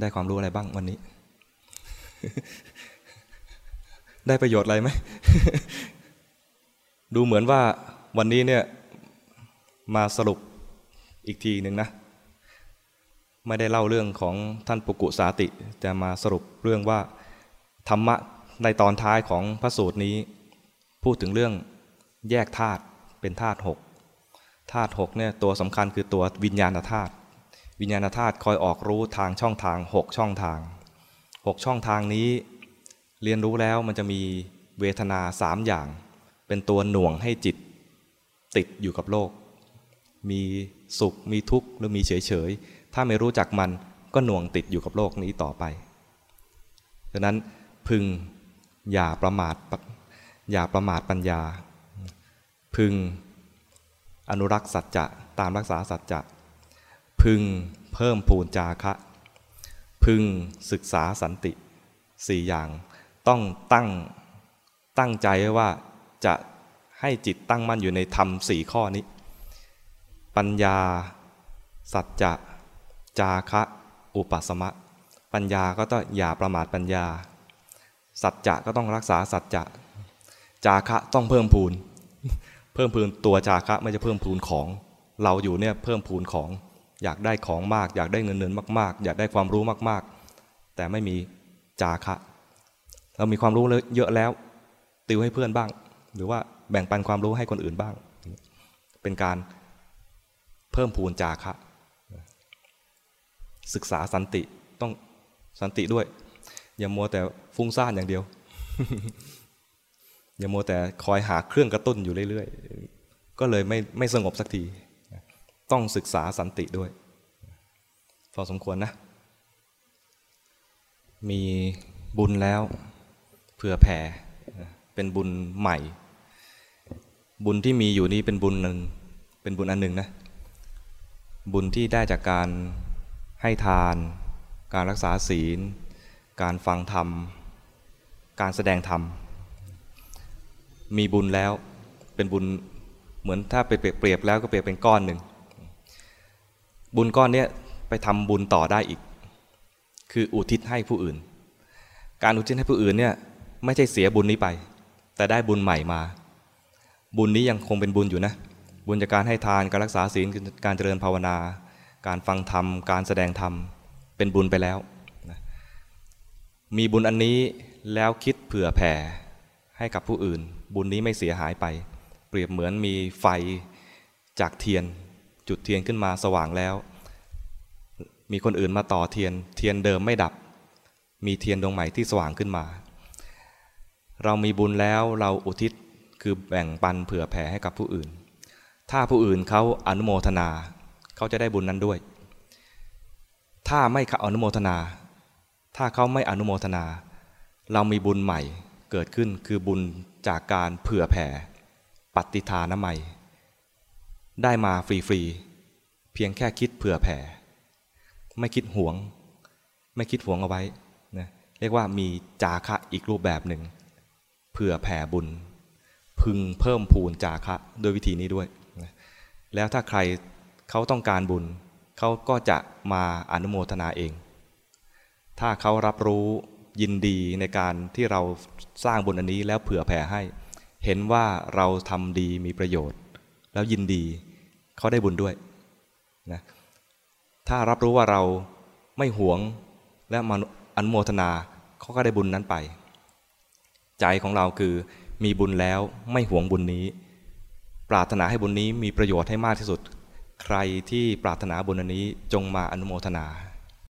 ได้ความรู้อะไรบ้างวันนี้ ได้ประโยชน์อะไรไหม ดูเหมือนว่าวันนี้เนี่ยมาสรุปอีกทีหนึ่งนะ ไม่ได้เล่าเรื่องของท่านปุกุสาติ จะมาสรุปเรื่องว่าธรรมะในตอนท้ายของพระสูตรนี้ พูดถึงเรื่องแยกธาตุเป็นธาตุหกธาตุหกเนี่ยตัวสำคัญคือตัววิญญาณธาตุ วิญญาณธาตุคอยออกรู้ทางช่องทางหกช่องทางหกช่องทางนี้ เรียนรู้แล้วมันจะมีเวทนาสามอย่าง เป็นตัวหน่วงให้จิต ติดอยู่กับโลก มีสุขมีทุกข์หรือมีเฉยเฉยถ้าไม่รู้จักมันก็หน่วงติดอยู่กับโลกนี้ต่อไปดังนั้นพึงอย่าประมาทอย่าประมาทปัญญา พึงอนุรักษ์สัจจะตามรักษาสัจจะพึง เพิ่มพูนจาคะ พึงศึกษาสันติสี่อย่าง ต้องตั้งตั้งใจไว้ว่าจะให้จิตตั้งมั่นอยู่ในธรรมสี่ข้อนี้ ปัญญา สัจจะจาคะ อุปสมะ ปัญญาก็ต้องอย่าประมาทปัญญา สัจจะก็ต้องรักษาสัจจะจาคะต้องเพิ่มพูน เพิ่มพูนตัวจาคะไม่จะเพิ่มพูนของ เราอยู่เนี่ยเพิ่มพูนของ อยากได้ของมาก อยากได้เงินเงินมาก ๆ อยากได้ความรู้มาก ๆ แต่ไม่มีจาคะเรามีความรู้เยอะแล้ว ติวให้เพื่อนบ้าง หรือว่าแบ่งปันความรู้ให้คนอื่นบ้าง เป็นการเพิ่มพูนจาคะศึกษาสันติต้องสันติด้วย อย่ามัวแต่ฟุ้งซ่านอย่างเดียว อย่ามัวแต่คอยหาเครื่องกระตุ้นอยู่เรื่อยๆ ก็เลยไม่ไม่สงบสักที ต้องศึกษาสันติด้วย พอสมควรนะ มีบุญแล้วเผื่อแผ่เป็นบุญใหม่ บุญที่มีอยู่นี้เป็นบุญหนึ่งเป็นบุญอันหนึ่งนะ บุญที่ได้จากการให้ทาน การรักษาศีล การฟังธรรม การแสดงธรรม มีบุญแล้วเป็นบุญเหมือนถ้าไปเปรียบแล้วก็เปรียบเป็นก้อนหนึ่ง บุญก้อนเนี้ยไปทำบุญต่อได้อีก คืออุทิศให้ผู้อื่น การอุทิศให้ผู้อื่นเนี่ยไม่ใช่เสียบุญนี้ไป แต่ได้บุญใหม่มา บุญนี้ยังคงเป็นบุญอยู่นะ บุญจากการให้ทานการรักษาศีลการเจริญภาวนา การฟังธรรม การแสดงธรรมเป็นบุญไปแล้วมีบุญอันนี้แล้วคิดเผื่อแผ่ให้กับผู้อื่น บุญนี้ไม่เสียหายไป เปรียบเหมือนมีไฟจากเทียน จุดเทียนขึ้นมาสว่างแล้ว มีคนอื่นมาต่อเทียน เทียนเดิมไม่ดับ มีเทียนดวงใหม่ที่สว่างขึ้นมา เรามีบุญแล้วเราอุทิศคือแบ่งปันเผื่อแผ่ให้กับผู้อื่น ถ้าผู้อื่นเขาอนุโมทนา เขาจะได้บุญนั้นด้วย ถ้าไม่อนุโมทนา ถ้าเขาไม่อนุโมทนา เรามีบุญใหม่เกิดขึ้นคือบุญจากการเผื่อแผ่ปฏิทานใหม่ ได้มาฟรีๆ เพียงแค่คิดเผื่อแผ่ ไม่คิดหวง ไม่คิดหวงเอาไว้นะเรียกว่ามีจาคะอีกรูปแบบหนึ่งเผื่อแผ่บุญ พึงเพิ่มพูนจาคะด้วยวิธีนี้ด้วยนะแล้วถ้าใครเขาต้องการบุญ เขาก็จะมาอนุโมทนาเอง ถ้าเขารับรู้ยินดีในการที่เราสร้างบุญอันนี้แล้วเผื่อแผ่ให้ เห็นว่าเราทำดีมีประโยชน์ แล้วยินดี เขาได้บุญด้วยนะถ้ารับรู้ว่าเราไม่หวงและมาอนุโมทนาเขาก็ได้บุญนั้นไป ใจของเราคือมีบุญแล้วไม่หวงบุญนี้ ปรารถนาให้บุญนี้มีประโยชน์ให้มากที่สุด ใครที่ปรารถนาบุญอันนี้จงมาอนุโมทนา